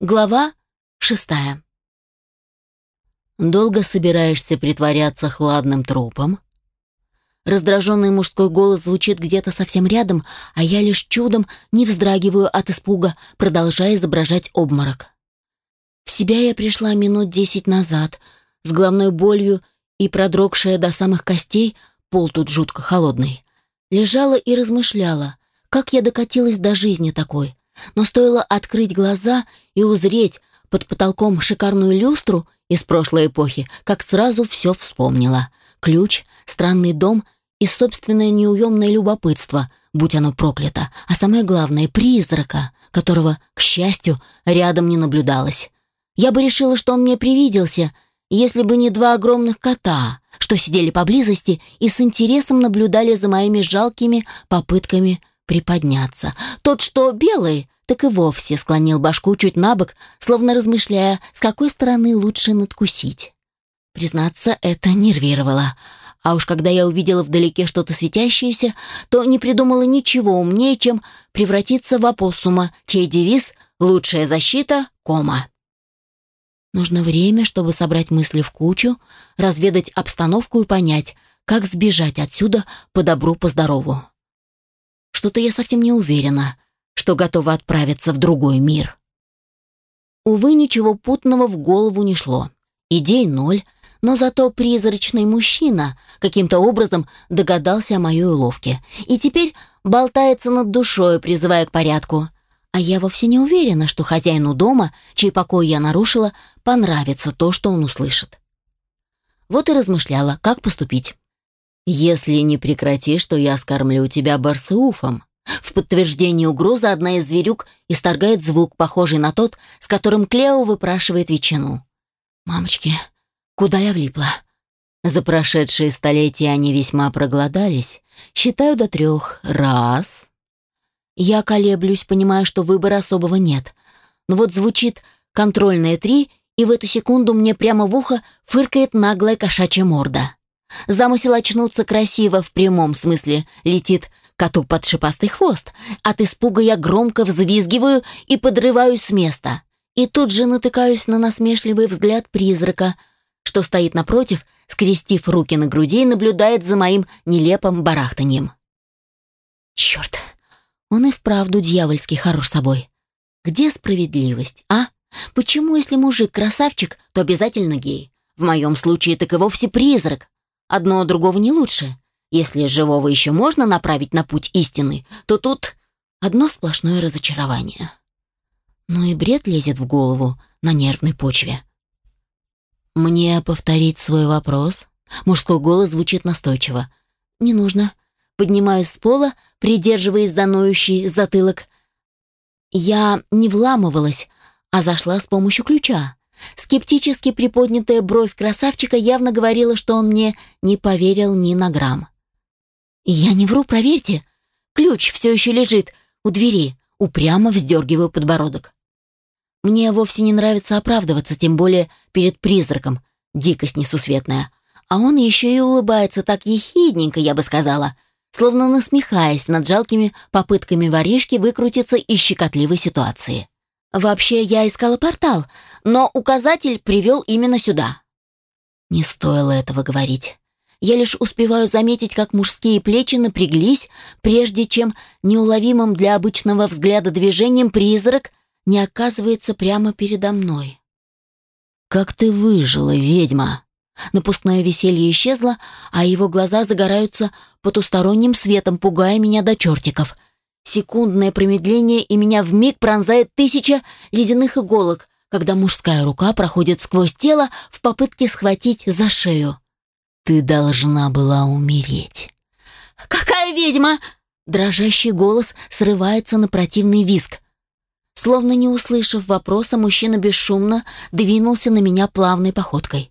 Глава шестая. «Долго собираешься притворяться хладным трупом?» Раздраженный мужской голос звучит где-то совсем рядом, а я лишь чудом не вздрагиваю от испуга, продолжая изображать обморок. В себя я пришла минут десять назад, с головной болью и продрогшая до самых костей, пол тут жутко холодный. Лежала и размышляла, как я докатилась до жизни такой, но стоило открыть глаза и узреть под потолком шикарную люстру из прошлой эпохи, как сразу все вспомнила. Ключ, странный дом и собственное неуемное любопытство, будь оно проклято, а самое главное — призрака, которого, к счастью, рядом не наблюдалось. Я бы решила, что он мне привиделся, если бы не два огромных кота, что сидели поблизости и с интересом наблюдали за моими жалкими попытками приподняться. Тот, что белый, так и вовсе склонил башку чуть на бок, словно размышляя, с какой стороны лучше надкусить. Признаться, это нервировало. А уж когда я увидела вдалеке что-то светящееся, то не придумала ничего умнее, чем превратиться в опоссума, чей девиз «Лучшая защита — кома». Нужно время, чтобы собрать мысли в кучу, разведать обстановку и понять, как сбежать отсюда по добру, по здорову. Что-то я совсем не уверена, что готова отправиться в другой мир. Увы, ничего путного в голову не шло. Идей ноль, но зато призрачный мужчина каким-то образом догадался о моей уловке и теперь болтается над душой, призывая к порядку. А я вовсе не уверена, что хозяину дома, чей покой я нарушила, понравится то, что он услышит. Вот и размышляла, как поступить. «Если не прекратишь, то я скормлю тебя барсеуфом». В подтверждение угрозы одна из зверюк исторгает звук, похожий на тот, с которым Клео выпрашивает ветчину. «Мамочки, куда я влипла?» За прошедшие столетия они весьма проголодались. Считаю до трех. Раз. Я колеблюсь, понимая, что выбора особого нет. Но вот звучит контрольное три, и в эту секунду мне прямо в ухо фыркает наглая кошачья морда. Замысел очнуться красиво в прямом смысле летит коту под шипастый хвост. От испуга я громко взвизгиваю и подрываюсь с места. И тут же натыкаюсь на насмешливый взгляд призрака, что стоит напротив, скрестив руки на груди и наблюдает за моим нелепым барахтаньем. Черт, он и вправду дьявольски хорош собой. Где справедливость, а? Почему, если мужик красавчик, то обязательно гей? В моем случае так и вовсе призрак. Одно другого не лучше. Если живого еще можно направить на путь истины, то тут одно сплошное разочарование. Ну и бред лезет в голову на нервной почве. «Мне повторить свой вопрос?» Мужской голос звучит настойчиво. «Не нужно». Поднимаюсь с пола, придерживаясь за ноющий затылок. Я не вламывалась, а зашла с помощью ключа. Скептически приподнятая бровь красавчика явно говорила, что он мне не поверил ни на грамм. «Я не вру, проверьте. Ключ все еще лежит у двери». Упрямо вздергиваю подбородок. Мне вовсе не нравится оправдываться, тем более перед призраком. Дикость несусветная. А он еще и улыбается так ехидненько, я бы сказала, словно насмехаясь над жалкими попытками воришки выкрутиться из щекотливой ситуации. Вообще, я искала портал, но указатель привел именно сюда. Не стоило этого говорить. Я лишь успеваю заметить, как мужские плечи напряглись, прежде чем неуловимым для обычного взгляда движением призрак не оказывается прямо передо мной. «Как ты выжила, ведьма!» Напускное веселье исчезло, а его глаза загораются потусторонним светом, пугая меня до чертиков — Секундное промедление, и меня вмиг пронзает тысяча ледяных иголок, когда мужская рука проходит сквозь тело в попытке схватить за шею. «Ты должна была умереть». «Какая ведьма?» Дрожащий голос срывается на противный визг. Словно не услышав вопроса, мужчина бесшумно двинулся на меня плавной походкой.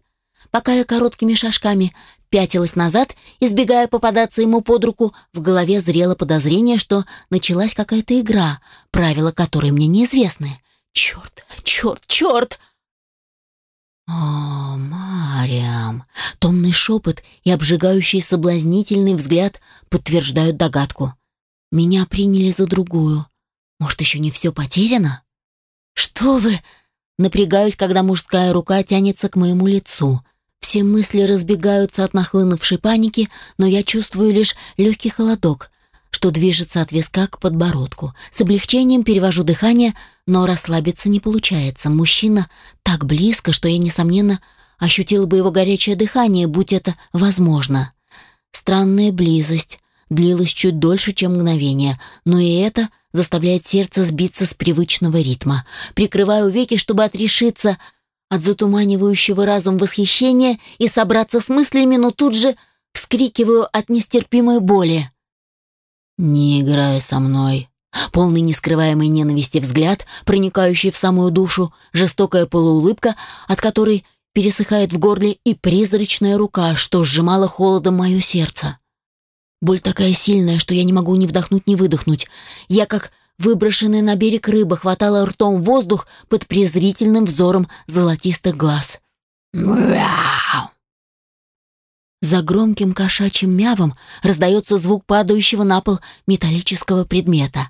Пока я короткими шажками пятилась назад, избегая попадаться ему под руку, в голове зрело подозрение, что началась какая-то игра, правила которой мне неизвестны. Черт, черт, черт! О, Мариам! Томный шепот и обжигающий соблазнительный взгляд подтверждают догадку. Меня приняли за другую. Может, еще не все потеряно? «Что вы?» Напрягаюсь, когда мужская рука тянется к моему лицу. Все мысли разбегаются от нахлынувшей паники, но я чувствую лишь легкий холодок, что движется от виска к подбородку. С облегчением перевожу дыхание, но расслабиться не получается. Мужчина так близко, что я, несомненно, ощутила бы его горячее дыхание, будь это возможно. Странная близость длилась чуть дольше, чем мгновение, но и это заставляет сердце сбиться с привычного ритма. Прикрываю веки, чтобы отрешиться от затуманивающего разум восхищения и собраться с мыслями, но тут же вскрикиваю от нестерпимой боли. «Не играй со мной», Полный нескрываемой ненависти взгляд, проникающий в самую душу, жестокая полуулыбка, от которой пересыхает в горле и призрачная рука, что сжимала холодом мое сердце. Боль такая сильная, что я не могу ни вдохнуть, ни выдохнуть. Я, как выброшенная на берег рыба, хватала ртом воздух под презрительным взором золотистых глаз. Мяу! За громким кошачьим мявом раздается звук падающего на пол металлического предмета.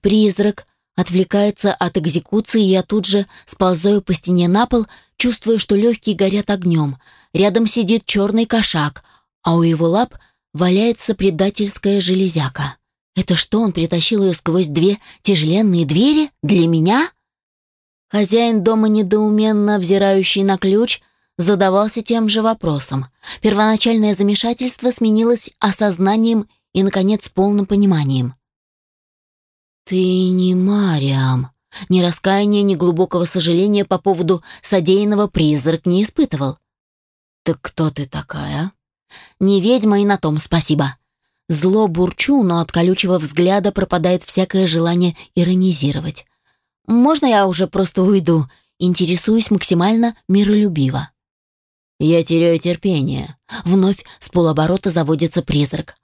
Призрак отвлекается от экзекуции, и я тут же сползаю по стене на пол, чувствуя, что легкие горят огнем. Рядом сидит черный кошак, а у его лап валяется предательская железяка. Это что, он притащил ее сквозь две тяжеленные двери? Для меня? Хозяин дома, недоуменно взирающий на ключ, задавался тем же вопросом. Первоначальное замешательство сменилось осознанием и, наконец, полным пониманием. «Ты не Мариам», ни раскаяния, ни глубокого сожаления по поводу содеянного призрак не испытывал. «Так кто ты такая?» «Не ведьма и на том спасибо». Зло бурчу, но от колючего взгляда пропадает всякое желание иронизировать. «Можно я уже просто уйду?» Интересуюсь максимально миролюбиво. «Я теряю терпение». Вновь с полоборота заводится призрак.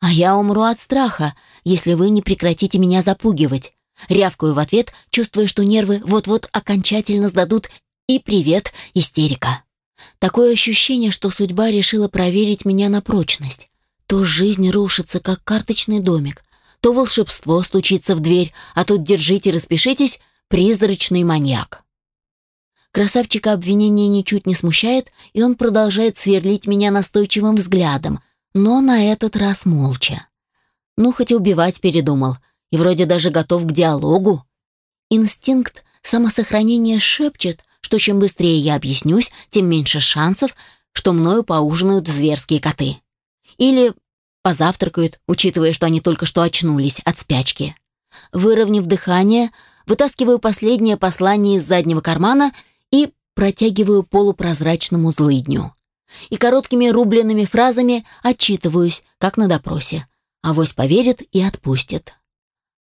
«А я умру от страха, если вы не прекратите меня запугивать. Рявкаю в ответ, чувствуя, что нервы вот-вот окончательно сдадут, и привет, истерика. Такое ощущение, что судьба решила проверить меня на прочность. То жизнь рушится, как карточный домик, то волшебство стучится в дверь, а тут держите, распишитесь, призрачный маньяк. Красавчика обвинение ничуть не смущает, и он продолжает сверлить меня настойчивым взглядом, но на этот раз молча. Ну, хоть убивать передумал — и вроде даже готов к диалогу. Инстинкт самосохранения шепчет, что чем быстрее я объяснюсь, тем меньше шансов, что мною поужинают зверские коты. Или позавтракают, учитывая, что они только что очнулись от спячки. Выровняв дыхание, вытаскиваю последнее послание из заднего кармана и протягиваю полупрозрачному злыдню. И короткими рубленными фразами отчитываюсь, как на допросе. Авось поверит и отпустит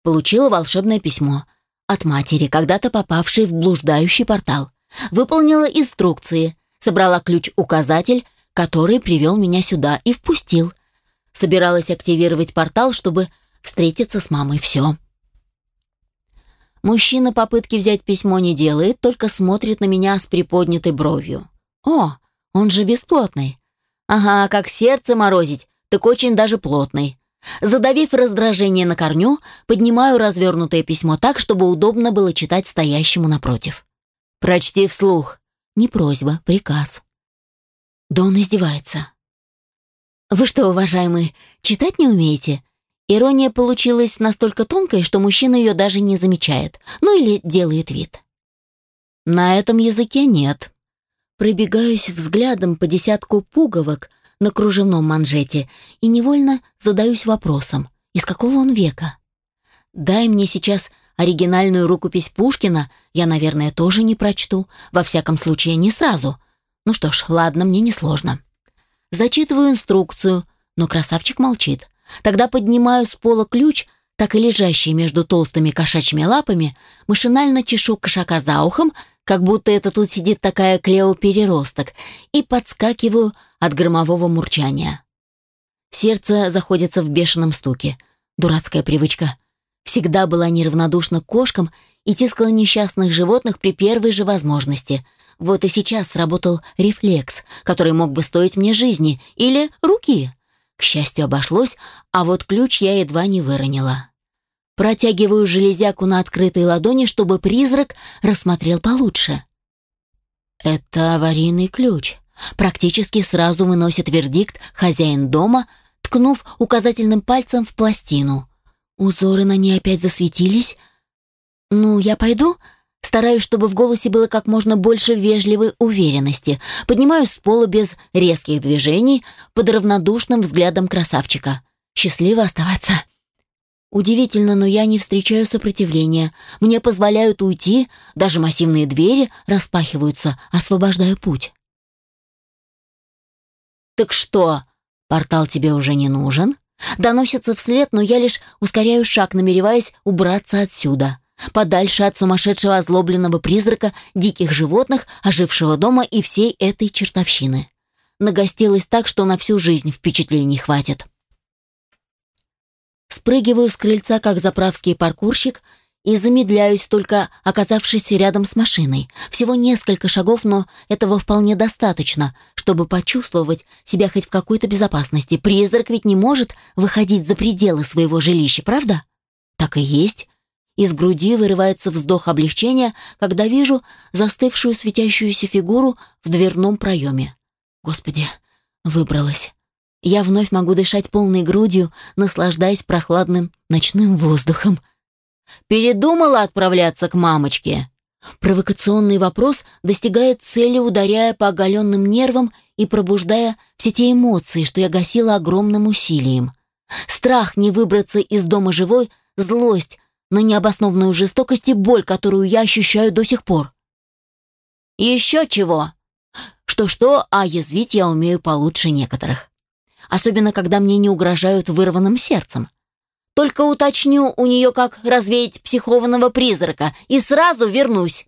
получила волшебное письмо от матери, когда-то попавшей в блуждающий портал. Выполнила инструкции, собрала ключ-указатель, который привел меня сюда и впустил. Собиралась активировать портал, чтобы встретиться с мамой. Все. Мужчина попытки взять письмо не делает, только смотрит на меня с приподнятой бровью. О, он же бесплотный. Ага, как сердце морозить, так очень даже плотный. Задавив раздражение на корню, поднимаю развернутое письмо так, чтобы удобно было читать стоящему напротив. «Прочти вслух». Не просьба, приказ. Да он издевается. «Вы что, уважаемый, читать не умеете?» Ирония получилась настолько тонкой, что мужчина ее даже не замечает, ну или делает вид. На этом языке нет. Пробегаюсь взглядом по десятку пуговок, на кружевном манжете и невольно задаюсь вопросом, из какого он века? Дай мне сейчас оригинальную рукопись Пушкина, я, наверное, тоже не прочту, во всяком случае не сразу. Ну что ж, ладно, мне несложно. Зачитываю инструкцию, но красавчик молчит. Тогда поднимаю с пола ключ, так и лежащий между толстыми кошачьими лапами, машинально чешу кошака за ухом, как будто это тут сидит такая Клео-переросток, и подскакиваю от громового мурчания. Сердце заходится в бешеном стуке. Дурацкая привычка. Всегда была неравнодушна к кошкам и тискала несчастных животных при первой же возможности. Вот и сейчас сработал рефлекс, который мог бы стоить мне жизни или руки. К счастью, обошлось, а вот ключ я едва не выронила. Протягиваю железяку на открытой ладони, чтобы призрак рассмотрел получше. Это аварийный ключ. Практически сразу выносит вердикт хозяин дома, ткнув указательным пальцем в пластину. Узоры на ней опять засветились. «Ну, я пойду?» Стараюсь, чтобы в голосе было как можно больше вежливой уверенности. Поднимаюсь с пола без резких движений, под равнодушным взглядом красавчика. Счастливо оставаться. Удивительно, но я не встречаю сопротивления. Мне позволяют уйти, даже массивные двери распахиваются, освобождая путь. «Так что, портал тебе уже не нужен?» Доносится вслед, но я лишь ускоряю шаг, намереваясь убраться отсюда. Подальше от сумасшедшего озлобленного призрака, диких животных, ожившего дома и всей этой чертовщины. Нагостилась так, что на всю жизнь впечатлений хватит. Спрыгиваю с крыльца, как заправский паркурщик, и замедляюсь, только оказавшись рядом с машиной. Всего несколько шагов, но этого вполне достаточно, чтобы почувствовать себя хоть в какой-то безопасности. Призрак ведь не может выходить за пределы своего жилища, правда? Так и есть. Из груди вырывается вздох облегчения, когда вижу застывшую светящуюся фигуру в дверном проеме. Господи, выбралась. Я вновь могу дышать полной грудью, наслаждаясь прохладным ночным воздухом. Передумала отправляться к мамочке? Провокационный вопрос достигает цели, ударяя по оголенным нервам и пробуждая все те эмоции, что я гасила огромным усилием. Страх не выбраться из дома живой, злость на необоснованную жестокость и боль, которую я ощущаю до сих пор. Еще чего? Что-что, а язвить я умею получше некоторых особенно когда мне не угрожают вырванным сердцем. Только уточню у нее, как развеять психованного призрака, и сразу вернусь.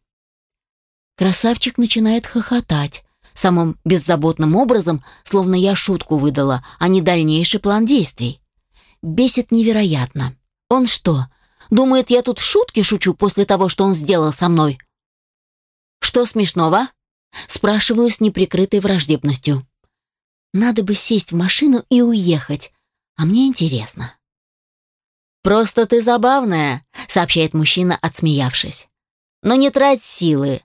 Красавчик начинает хохотать, самым беззаботным образом, словно я шутку выдала, а не дальнейший план действий. Бесит невероятно. Он что, думает, я тут шутки шучу после того, что он сделал со мной? Что смешного? Спрашиваю с неприкрытой враждебностью. Надо бы сесть в машину и уехать. А мне интересно. «Просто ты забавная», — сообщает мужчина, отсмеявшись. «Но не трать силы.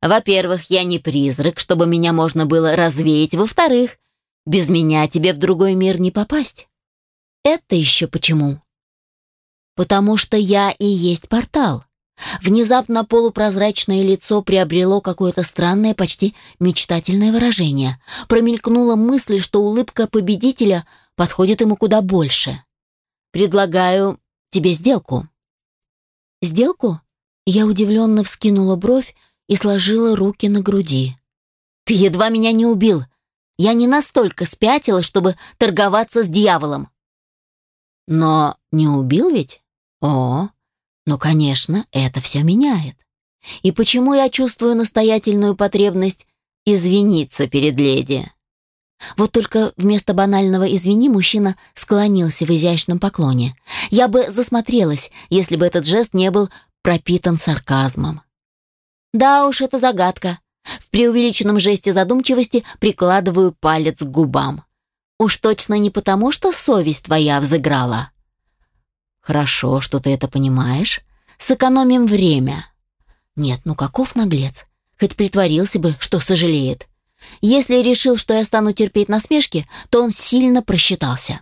Во-первых, я не призрак, чтобы меня можно было развеять. Во-вторых, без меня тебе в другой мир не попасть». «Это еще почему?» «Потому что я и есть портал. Внезапно полупрозрачное лицо приобрело какое-то странное, почти мечтательное выражение. Промелькнула мысль, что улыбка победителя подходит ему куда больше. «Предлагаю тебе сделку». «Сделку?» Я удивленно вскинула бровь и сложила руки на груди. «Ты едва меня не убил. Я не настолько спятила, чтобы торговаться с дьяволом». «Но не убил ведь?» «О, но, конечно, это все меняет. И почему я чувствую настоятельную потребность извиниться перед леди? Вот только вместо банального «извини» мужчина склонился в изящном поклоне. Я бы засмотрелась, если бы этот жест не был пропитан сарказмом. Да уж, это загадка. В преувеличенном жесте задумчивости прикладываю палец к губам. Уж точно не потому, что совесть твоя взыграла. Хорошо, что ты это понимаешь. Сэкономим время. Нет, ну каков наглец. Хоть притворился бы, что сожалеет. Если решил, что я стану терпеть насмешки, то он сильно просчитался.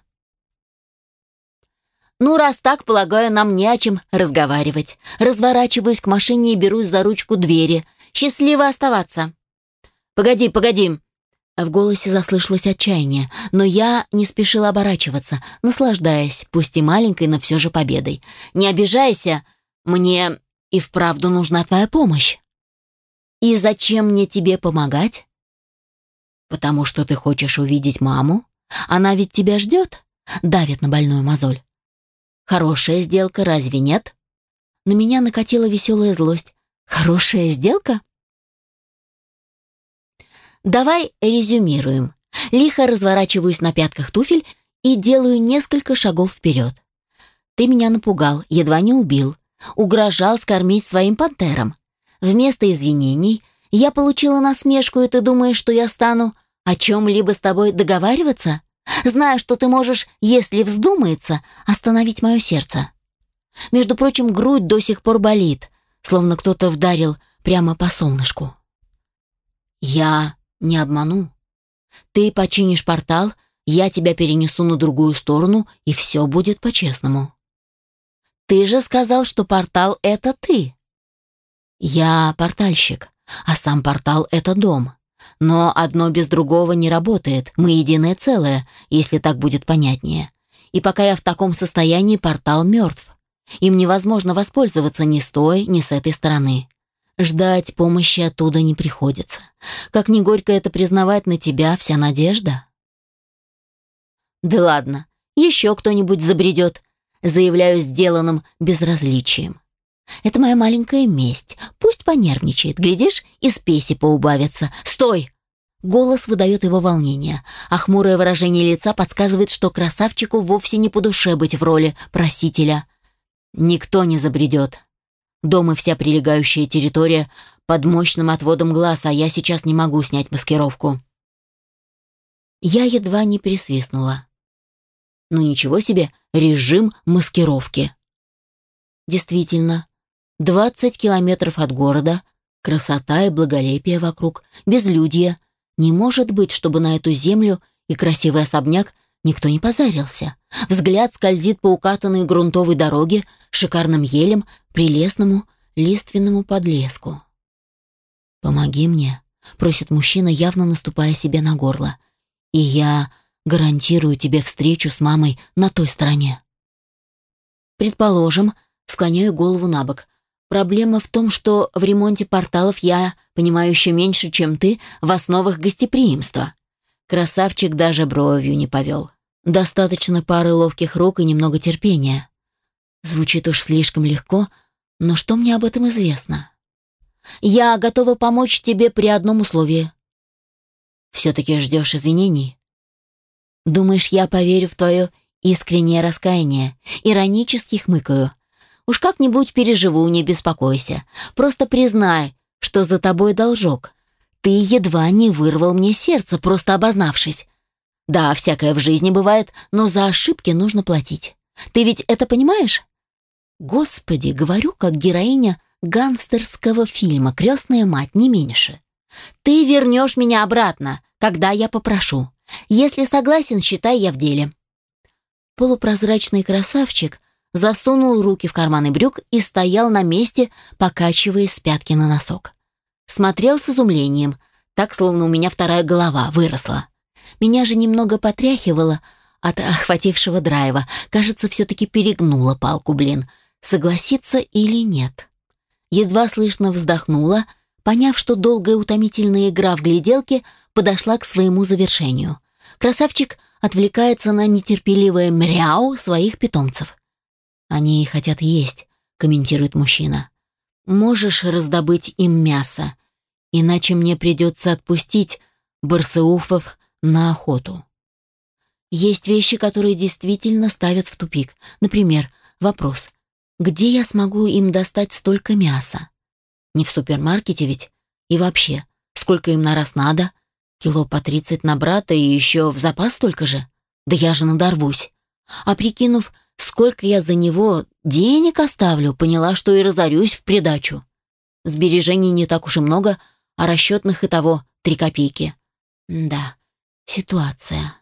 Ну, раз так, полагаю, нам не о чем разговаривать. Разворачиваюсь к машине и берусь за ручку двери. Счастливо оставаться. Погоди, погоди. В голосе заслышалось отчаяние, но я не спешила оборачиваться, наслаждаясь, пусть и маленькой, но все же победой. «Не обижайся, мне и вправду нужна твоя помощь». «И зачем мне тебе помогать?» «Потому что ты хочешь увидеть маму? Она ведь тебя ждет?» Давит на больную мозоль. «Хорошая сделка, разве нет?» На меня накатила веселая злость. «Хорошая сделка?» Давай резюмируем. Лихо разворачиваюсь на пятках туфель и делаю несколько шагов вперед. Ты меня напугал, едва не убил. Угрожал скормить своим пантерам. Вместо извинений я получила насмешку, и ты думаешь, что я стану о чем-либо с тобой договариваться? Зная, что ты можешь, если вздумается, остановить мое сердце. Между прочим, грудь до сих пор болит, словно кто-то вдарил прямо по солнышку. Я не обману. Ты починишь портал, я тебя перенесу на другую сторону, и все будет по-честному. Ты же сказал, что портал — это ты. Я портальщик, а сам портал — это дом. Но одно без другого не работает, мы единое целое, если так будет понятнее. И пока я в таком состоянии, портал мертв. Им невозможно воспользоваться ни с той, ни с этой стороны. Ждать помощи оттуда не приходится. Как ни горько это признавать, на тебя вся надежда. Да ладно, еще кто-нибудь забредет, заявляю сделанным безразличием. Это моя маленькая месть. Пусть понервничает, глядишь, и спеси поубавится. Стой! Голос выдает его волнение, а хмурое выражение лица подсказывает, что красавчику вовсе не по душе быть в роли просителя. Никто не забредет. Дом и вся прилегающая территория под мощным отводом глаз, а я сейчас не могу снять маскировку. Я едва не присвистнула. Ну ничего себе, режим маскировки. Действительно, 20 километров от города, красота и благолепие вокруг, безлюдье. Не может быть, чтобы на эту землю и красивый особняк никто не позарился. Взгляд скользит по укатанной грунтовой дороге, шикарным елям, прелестному лиственному подлеску. «Помоги мне», — просит мужчина, явно наступая себе на горло. «И я гарантирую тебе встречу с мамой на той стороне». Предположим, склоняю голову на бок. Проблема в том, что в ремонте порталов я понимаю еще меньше, чем ты в основах гостеприимства. Красавчик даже бровью не повел. Достаточно пары ловких рук и немного терпения. Звучит уж слишком легко, но что мне об этом известно? Я готова помочь тебе при одном условии. Все-таки ждешь извинений? Думаешь, я поверю в твое искреннее раскаяние? Иронически хмыкаю. Уж как-нибудь переживу, не беспокойся. Просто признай, что за тобой должок. Ты едва не вырвал мне сердце, просто обознавшись. Да, всякое в жизни бывает, но за ошибки нужно платить. Ты ведь это понимаешь? Господи, говорю, как героиня гангстерского фильма «Крестная мать», не меньше. Ты вернешь меня обратно, когда я попрошу. Если согласен, считай я в деле. Полупрозрачный красавчик засунул руки в карманы брюк и стоял на месте, покачиваясь с пятки на носок. Смотрел с изумлением, так, словно у меня вторая голова выросла. Меня же немного потряхивало от охватившего драйва. Кажется, все-таки перегнула палку, блин. Согласиться или нет? Едва слышно вздохнула, поняв, что долгая утомительная игра в гляделке подошла к своему завершению. Красавчик отвлекается на нетерпеливое мряу своих питомцев. «Они хотят есть», — комментирует мужчина. «Можешь раздобыть им мясо, иначе мне придется отпустить барсеуфов на охоту». Есть вещи, которые действительно ставят в тупик. Например, вопрос, где я смогу им достать столько мяса? Не в супермаркете ведь? И вообще, сколько им на раз надо? Кило по тридцать на брата и еще в запас столько же? Да я же надорвусь. А прикинув, сколько я за него денег оставлю, поняла, что и разорюсь в придачу. Сбережений не так уж и много, а расчетных и того три копейки. Да, ситуация.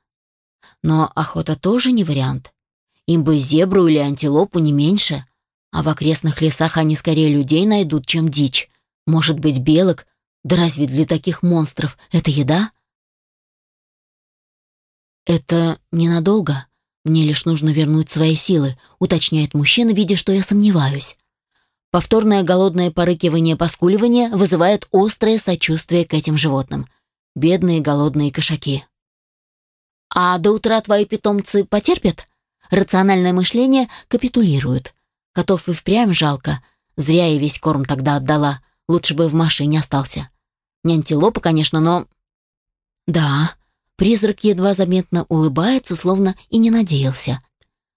Но охота тоже не вариант. Им бы зебру или антилопу не меньше, а в окрестных лесах они скорее людей найдут, чем дичь. Может быть, белок? Да разве для таких монстров это еда? Это ненадолго. Мне лишь нужно вернуть свои силы, уточняет мужчина, видя, что я сомневаюсь. Повторное голодное порыкивание-поскуливание вызывает острое сочувствие к этим животным. Бедные голодные кошаки. А до утра твои питомцы потерпят? Рациональное мышление капитулирует. Котов и впрямь жалко. Зря я весь корм тогда отдала. Лучше бы в машине остался. Не антилопа, конечно, но... Да, призрак едва заметно улыбается, словно и не надеялся.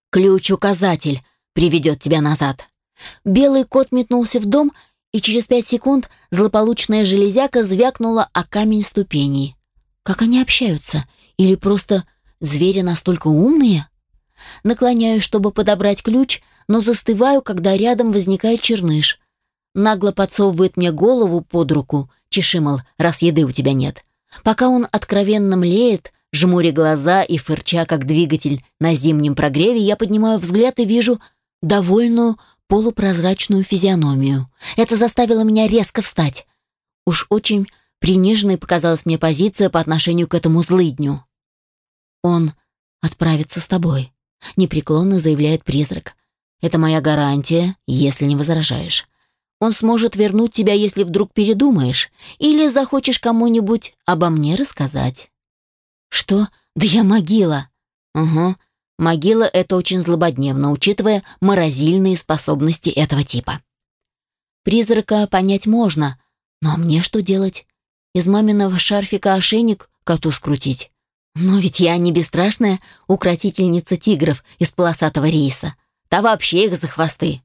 Ключ-указатель приведет тебя назад. Белый кот метнулся в дом, и через пять секунд злополучная железяка звякнула о камень ступеней. Как они общаются? Или просто звери настолько умные? Наклоняюсь, чтобы подобрать ключ, но застываю, когда рядом возникает черныш. Нагло подсовывает мне голову под руку, чеши, раз еды у тебя нет. Пока он откровенно млеет, жмуря глаза и фырча, как двигатель на зимнем прогреве, я поднимаю взгляд и вижу довольную полупрозрачную физиономию. Это заставило меня резко встать. Уж очень приниженной показалась мне позиция по отношению к этому злыдню. «Он отправится с тобой», — непреклонно заявляет призрак. «Это моя гарантия, если не возражаешь. Он сможет вернуть тебя, если вдруг передумаешь, или захочешь кому-нибудь обо мне рассказать». «Что? Да я могила!» «Угу. Могила — это очень злободневно, учитывая морозильные способности этого типа». Призрака понять можно, но мне что делать? Из маминого шарфика ошейник коту скрутить? Но ведь я не бесстрашная укротительница тигров из полосатого рейса. Та вообще их за хвосты.